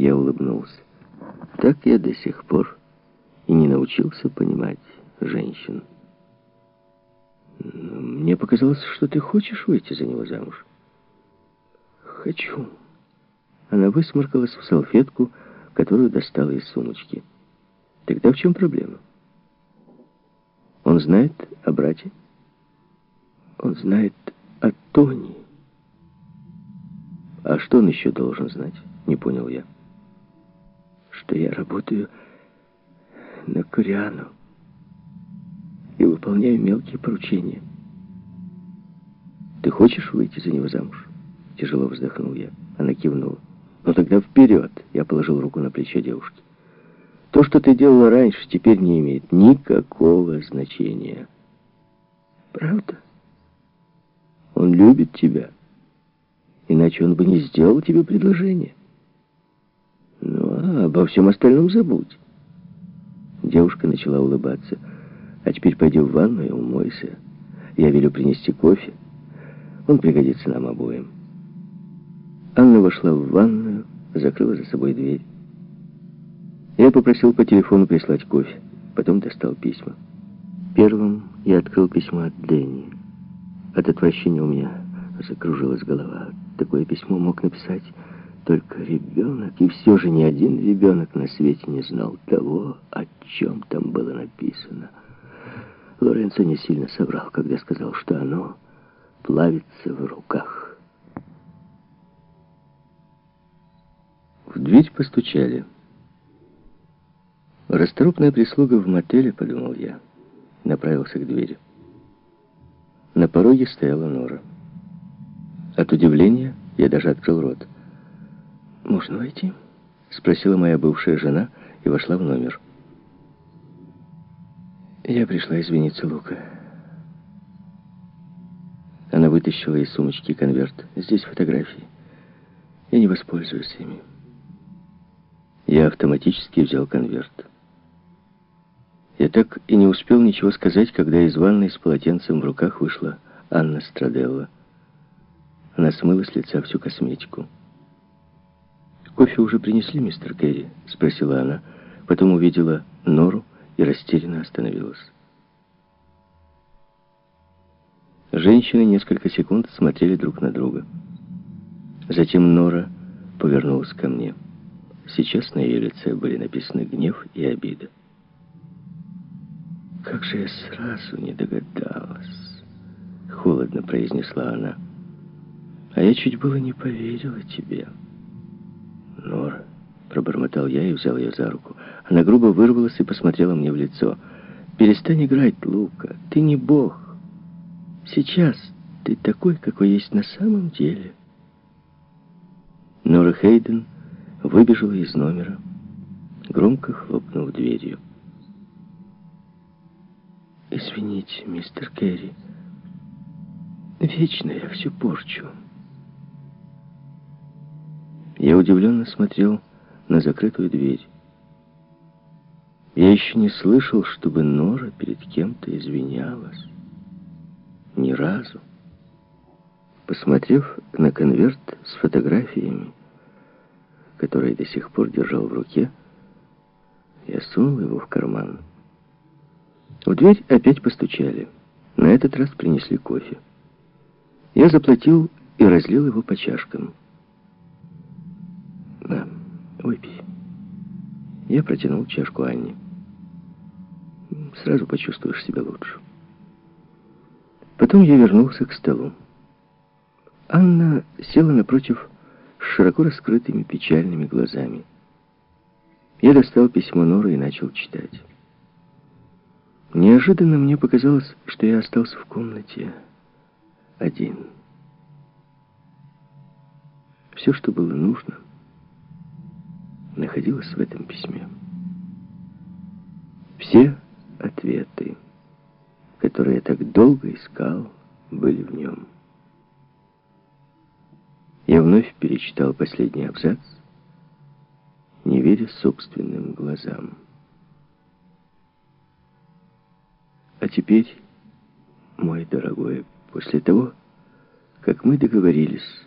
Я улыбнулся. Так я до сих пор и не научился понимать женщин. Мне показалось, что ты хочешь выйти за него замуж. Хочу. Она высморкалась в салфетку, которую достала из сумочки. Тогда в чем проблема? Он знает о брате? Он знает о Тони. А что он еще должен знать? Не понял я. Что я работаю на Кориану и выполняю мелкие поручения. Ты хочешь выйти за него замуж? Тяжело вздохнул я. Она кивнула. Ну тогда вперед. Я положил руку на плечо девушки. То, что ты делала раньше, теперь не имеет никакого значения. Правда? Он любит тебя. Иначе он бы не сделал тебе предложение. А обо всем остальном забудь. Девушка начала улыбаться. А теперь пойди в ванну и умойся. Я велю принести кофе. Он пригодится нам обоим. Анна вошла в ванную, закрыла за собой дверь. Я попросил по телефону прислать кофе. Потом достал письма. Первым я открыл письмо от Дэнни. От отвращения у меня закружилась голова. Такое письмо мог написать только ребенок. И все же ни один ребенок на свете не знал того, о чем там было написано. Лоренцо не сильно соврал, когда сказал, что оно плавится в руках. В дверь постучали. Расторопная прислуга в мотеле, подумал я. Направился к двери. На пороге стояла Нора. От удивления я даже открыл рот. «Можно войти?» — спросила моя бывшая жена и вошла в номер. «Я пришла извиниться, Лука». Она вытащила из сумочки конверт. «Здесь фотографии. Я не воспользуюсь ими». Я автоматически взял конверт. Я так и не успел ничего сказать, когда из ванной с полотенцем в руках вышла Анна Страделла. Она смыла с лица всю косметику. «Кофе уже принесли, мистер Керри?» — спросила она. Потом увидела Нору и растерянно остановилась. Женщины несколько секунд смотрели друг на друга. Затем Нора повернулась ко мне. Сейчас на ее лице были написаны гнев и обида. «Как же я сразу не догадалась!» — холодно произнесла она. «А я чуть было не поверила тебе». «Нора», — пробормотал я и взял ее за руку. Она грубо вырвалась и посмотрела мне в лицо. «Перестань играть, Лука, ты не бог. Сейчас ты такой, какой есть на самом деле». Нора Хейден выбежала из номера, громко хлопнув дверью. «Извините, мистер Керри, вечно я все порчу». Я удивленно смотрел на закрытую дверь. Я еще не слышал, чтобы Нора перед кем-то извинялась. Ни разу. Посмотрев на конверт с фотографиями, который до сих пор держал в руке, я сунул его в карман. В дверь опять постучали. На этот раз принесли кофе. Я заплатил и разлил его по чашкам. Я протянул чашку Анне. «Сразу почувствуешь себя лучше». Потом я вернулся к столу. Анна села напротив с широко раскрытыми печальными глазами. Я достал письмо Норы и начал читать. Неожиданно мне показалось, что я остался в комнате один. Все, что было нужно, находилось в этом письме. Все ответы, которые я так долго искал, были в нем. Я вновь перечитал последний абзац, не веря собственным глазам. А теперь, мой дорогой, после того, как мы договорились